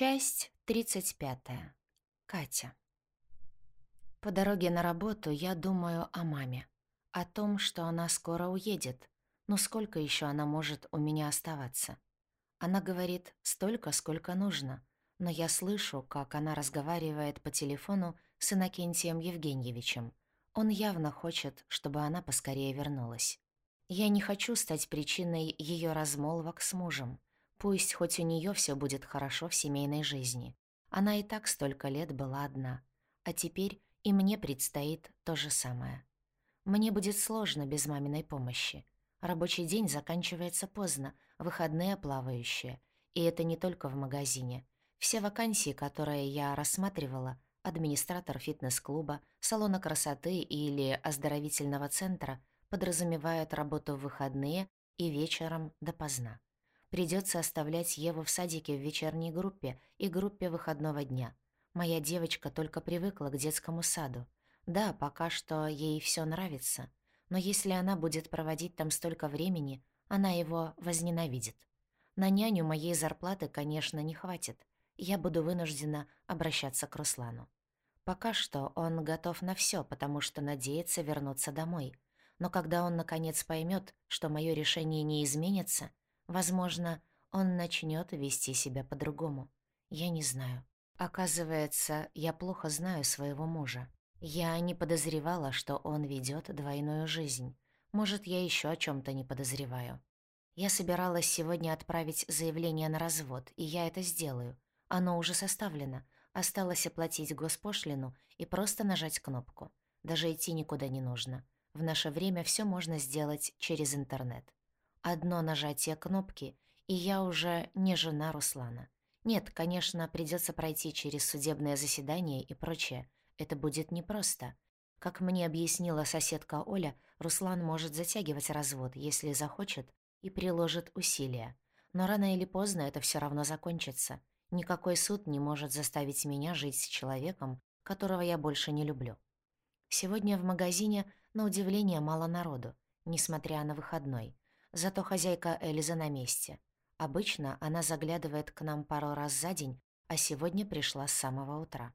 Часть 35. Катя. По дороге на работу я думаю о маме. О том, что она скоро уедет. Но сколько еще она может у меня оставаться? Она говорит столько, сколько нужно. Но я слышу, как она разговаривает по телефону с Иннокентием Евгеньевичем. Он явно хочет, чтобы она поскорее вернулась. Я не хочу стать причиной ее размолвок с мужем. Пусть хоть у нее все будет хорошо в семейной жизни. Она и так столько лет была одна. А теперь и мне предстоит то же самое. Мне будет сложно без маминой помощи. Рабочий день заканчивается поздно, выходные плавающие. И это не только в магазине. Все вакансии, которые я рассматривала, администратор фитнес-клуба, салона красоты или оздоровительного центра, подразумевают работу в выходные и вечером допоздна. Придется оставлять Еву в садике в вечерней группе и группе выходного дня. Моя девочка только привыкла к детскому саду. Да, пока что ей все нравится. Но если она будет проводить там столько времени, она его возненавидит. На няню моей зарплаты, конечно, не хватит. Я буду вынуждена обращаться к Руслану. Пока что он готов на все, потому что надеется вернуться домой. Но когда он наконец поймет, что мое решение не изменится, Возможно, он начнет вести себя по-другому. Я не знаю. Оказывается, я плохо знаю своего мужа. Я не подозревала, что он ведет двойную жизнь. Может, я еще о чем то не подозреваю. Я собиралась сегодня отправить заявление на развод, и я это сделаю. Оно уже составлено. Осталось оплатить госпошлину и просто нажать кнопку. Даже идти никуда не нужно. В наше время все можно сделать через интернет. Одно нажатие кнопки, и я уже не жена Руслана. Нет, конечно, придется пройти через судебное заседание и прочее. Это будет непросто. Как мне объяснила соседка Оля, Руслан может затягивать развод, если захочет, и приложит усилия. Но рано или поздно это все равно закончится. Никакой суд не может заставить меня жить с человеком, которого я больше не люблю. Сегодня в магазине, на удивление, мало народу, несмотря на выходной. Зато хозяйка Эльза на месте. Обычно она заглядывает к нам пару раз за день, а сегодня пришла с самого утра.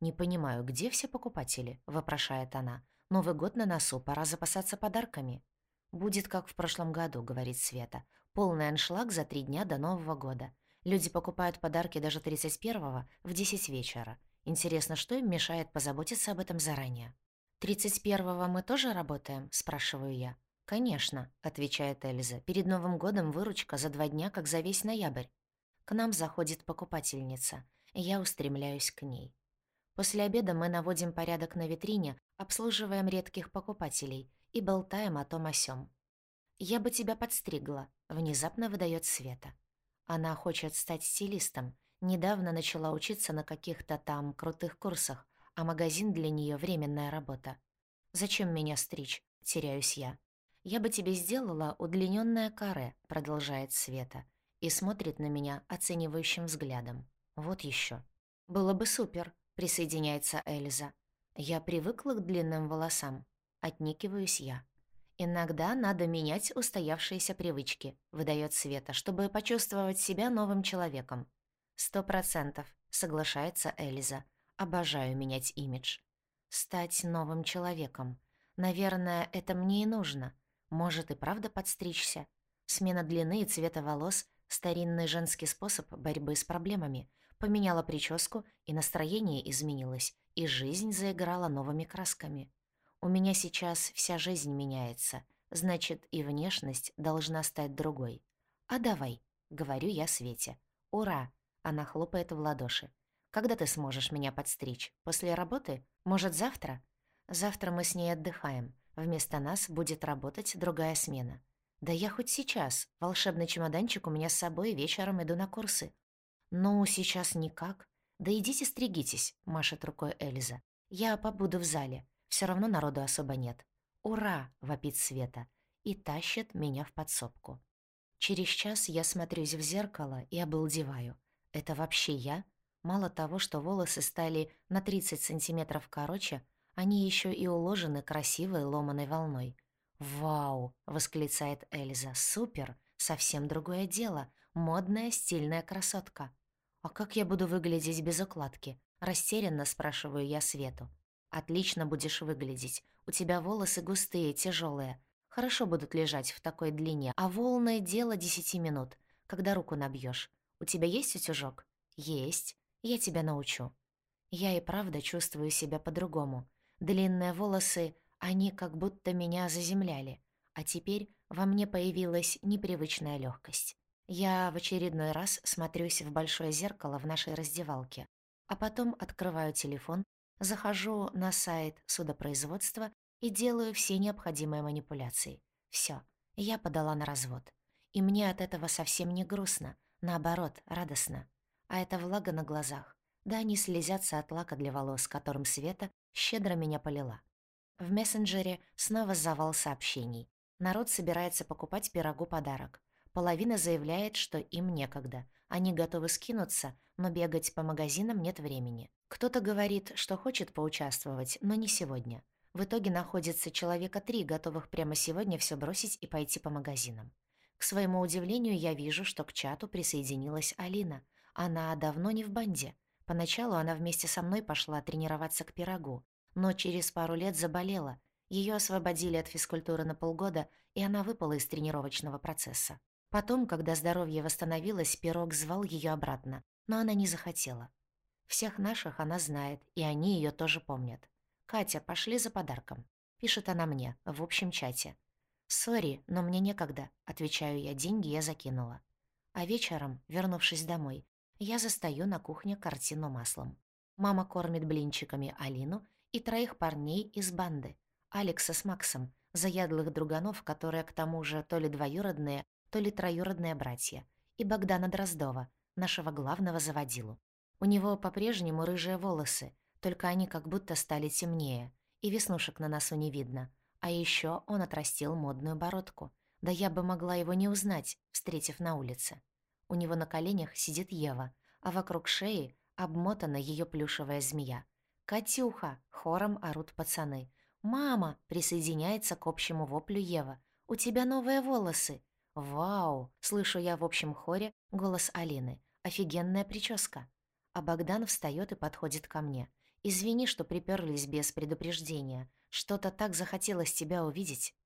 «Не понимаю, где все покупатели?» — вопрошает она. «Новый год на носу, пора запасаться подарками». «Будет как в прошлом году», — говорит Света. «Полный аншлаг за три дня до Нового года. Люди покупают подарки даже 31-го в 10 вечера. Интересно, что им мешает позаботиться об этом заранее?» «31-го мы тоже работаем?» — спрашиваю я. «Конечно», — отвечает Эльза. «Перед Новым годом выручка за два дня, как за весь ноябрь». К нам заходит покупательница, я устремляюсь к ней. После обеда мы наводим порядок на витрине, обслуживаем редких покупателей и болтаем о том о сём. «Я бы тебя подстригла», — внезапно выдает Света. Она хочет стать стилистом, недавно начала учиться на каких-то там крутых курсах, а магазин для нее временная работа. «Зачем меня стричь?» — теряюсь я. «Я бы тебе сделала удлинённое каре», — продолжает Света, и смотрит на меня оценивающим взглядом. «Вот ещё». «Было бы супер», — присоединяется Эльза. «Я привыкла к длинным волосам», — отникиваюсь я. «Иногда надо менять устоявшиеся привычки», — выдаёт Света, чтобы почувствовать себя новым человеком. «Сто процентов», — соглашается Эльза. «Обожаю менять имидж». «Стать новым человеком. Наверное, это мне и нужно». Может и правда подстричься. Смена длины и цвета волос — старинный женский способ борьбы с проблемами. Поменяла прическу, и настроение изменилось, и жизнь заиграла новыми красками. У меня сейчас вся жизнь меняется, значит, и внешность должна стать другой. «А давай», — говорю я Свете. «Ура!» — она хлопает в ладоши. «Когда ты сможешь меня подстричь? После работы? Может, завтра?» «Завтра мы с ней отдыхаем. Вместо нас будет работать другая смена. Да я хоть сейчас. Волшебный чемоданчик у меня с собой, вечером иду на курсы. Ну, сейчас никак. Да идите стригитесь, машет рукой Эльза. Я побуду в зале. Все равно народу особо нет. Ура, вопит Света и тащит меня в подсобку. Через час я смотрюсь в зеркало и обалдеваю. Это вообще я? Мало того, что волосы стали на 30 сантиметров короче, они еще и уложены красивой ломаной волной. «Вау!» — восклицает Эльза. «Супер! Совсем другое дело. Модная, стильная красотка». «А как я буду выглядеть без укладки?» Растерянно спрашиваю я Свету. «Отлично будешь выглядеть. У тебя волосы густые, тяжелые. Хорошо будут лежать в такой длине, а волны — дело десяти минут, когда руку набьешь. У тебя есть утюжок?» «Есть. Я тебя научу». Я и правда чувствую себя по-другому. Длинные волосы, они как будто меня заземляли. А теперь во мне появилась непривычная легкость. Я в очередной раз смотрюсь в большое зеркало в нашей раздевалке, а потом открываю телефон, захожу на сайт судопроизводства и делаю все необходимые манипуляции. Все, я подала на развод. И мне от этого совсем не грустно, наоборот, радостно. А это влага на глазах. Да они слезятся от лака для волос, которым Света щедро меня полила. В мессенджере снова завал сообщений. Народ собирается покупать пирогу подарок. Половина заявляет, что им некогда. Они готовы скинуться, но бегать по магазинам нет времени. Кто-то говорит, что хочет поучаствовать, но не сегодня. В итоге находится человека три, готовых прямо сегодня все бросить и пойти по магазинам. К своему удивлению, я вижу, что к чату присоединилась Алина. Она давно не в банде. Поначалу она вместе со мной пошла тренироваться к пирогу, но через пару лет заболела, ее освободили от физкультуры на полгода, и она выпала из тренировочного процесса. Потом, когда здоровье восстановилось, пирог звал ее обратно, но она не захотела. Всех наших она знает, и они ее тоже помнят. «Катя, пошли за подарком», — пишет она мне в общем чате. «Сори, но мне некогда», — отвечаю я, деньги я закинула. А вечером, вернувшись домой, я застаю на кухне картину маслом. Мама кормит блинчиками Алину и троих парней из банды. Алекса с Максом, заядлых друганов, которые к тому же то ли двоюродные, то ли троюродные братья, и Богдана Дроздова, нашего главного заводилу. У него по-прежнему рыжие волосы, только они как будто стали темнее, и веснушек на носу не видно. А еще он отрастил модную бородку. Да я бы могла его не узнать, встретив на улице. У него на коленях сидит Ева, а вокруг шеи обмотана ее плюшевая змея. «Катюха!» — хором орут пацаны — «Мама!» — присоединяется к общему воплю Ева. «У тебя новые волосы!» «Вау!» — слышу я в общем хоре голос Алины. «Офигенная прическа!» А Богдан встает и подходит ко мне. «Извини, что приперлись без предупреждения. Что-то так захотелось тебя увидеть».